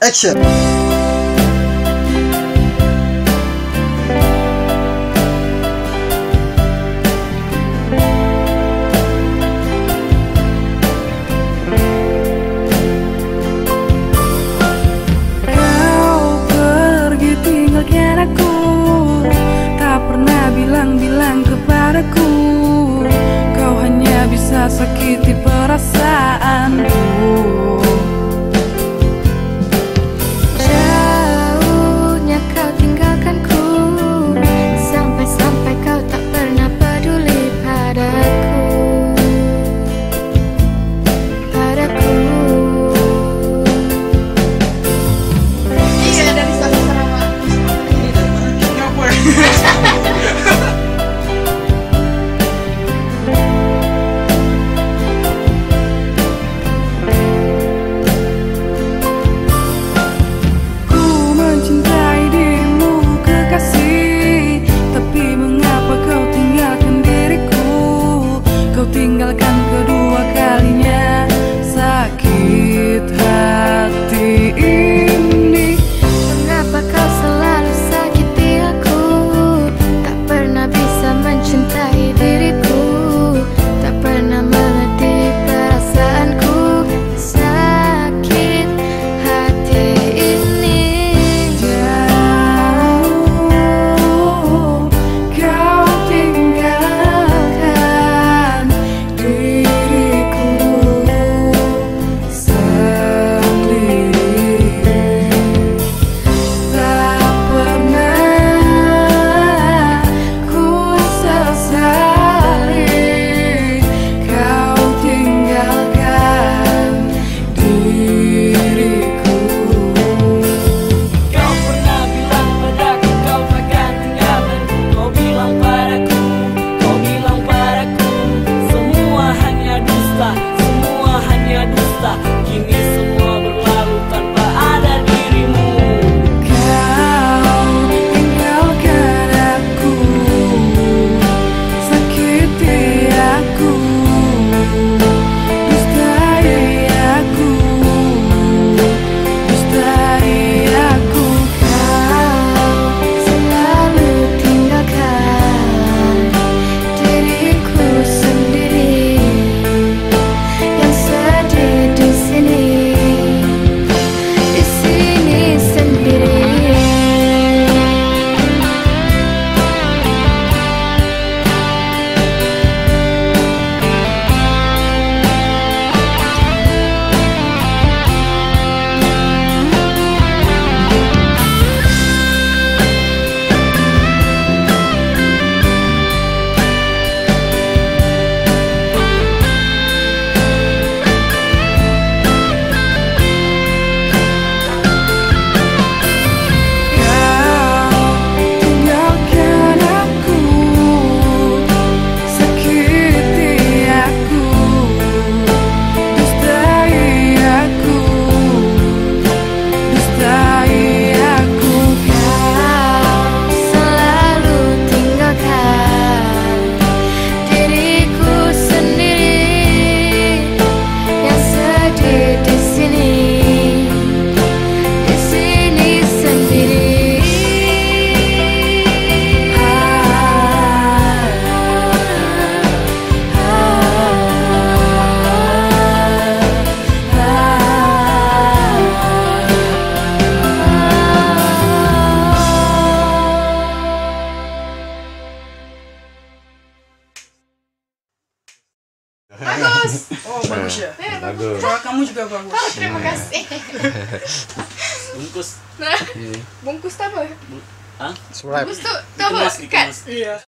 Action. bilang-bilang kepadaku Kau hanya bisa sakiti perasaan tinggalkan kedua kalinya. bagus. Oh nah, bagus ya. ya bagus. Bagus. kamu juga bagus. Oh, terima kasih. Bungkus. Nah bungkus apa? Hah? Bungkus tuh, tuh, kan? Iya.